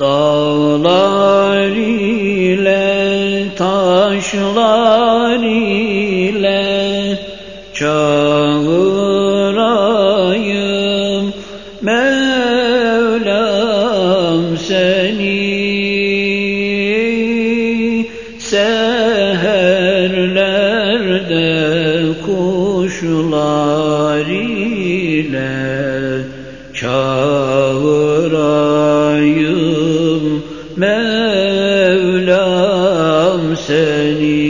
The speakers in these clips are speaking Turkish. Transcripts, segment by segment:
Dağlar ile taşlar ile çağırayım Mevlam seni. Seherlerde kuşlar ile çağırayım seni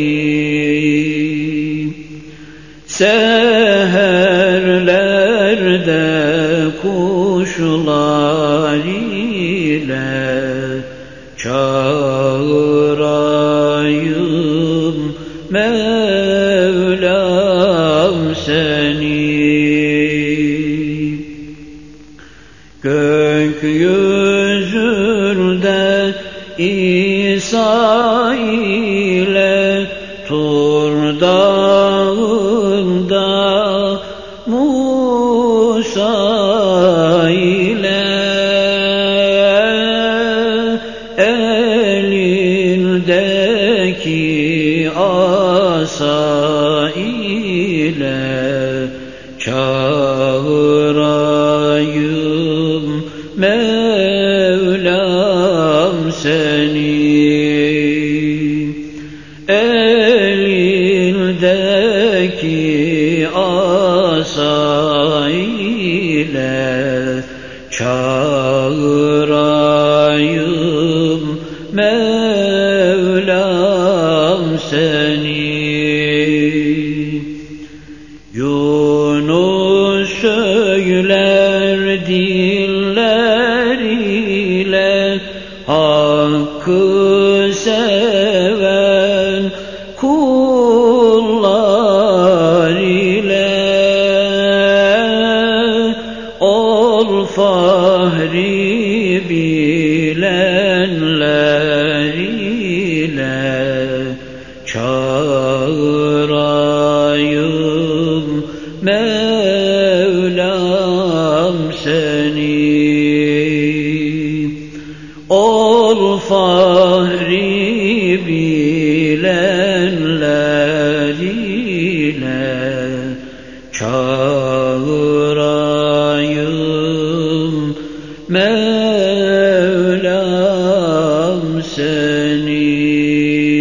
Seherlerde kuşlar ile çağırayım Mevlam seni. Gökyüzünde İsa ile Tur dağında Musa ile elindeki asa ile çağırayım seni elindeki asa ile çağırayım Mevlam seni. Yunus söyler Ol fahri bilenler ile Çağırayım Mevlam seni. Ol fahri bilenler Mevlam seni.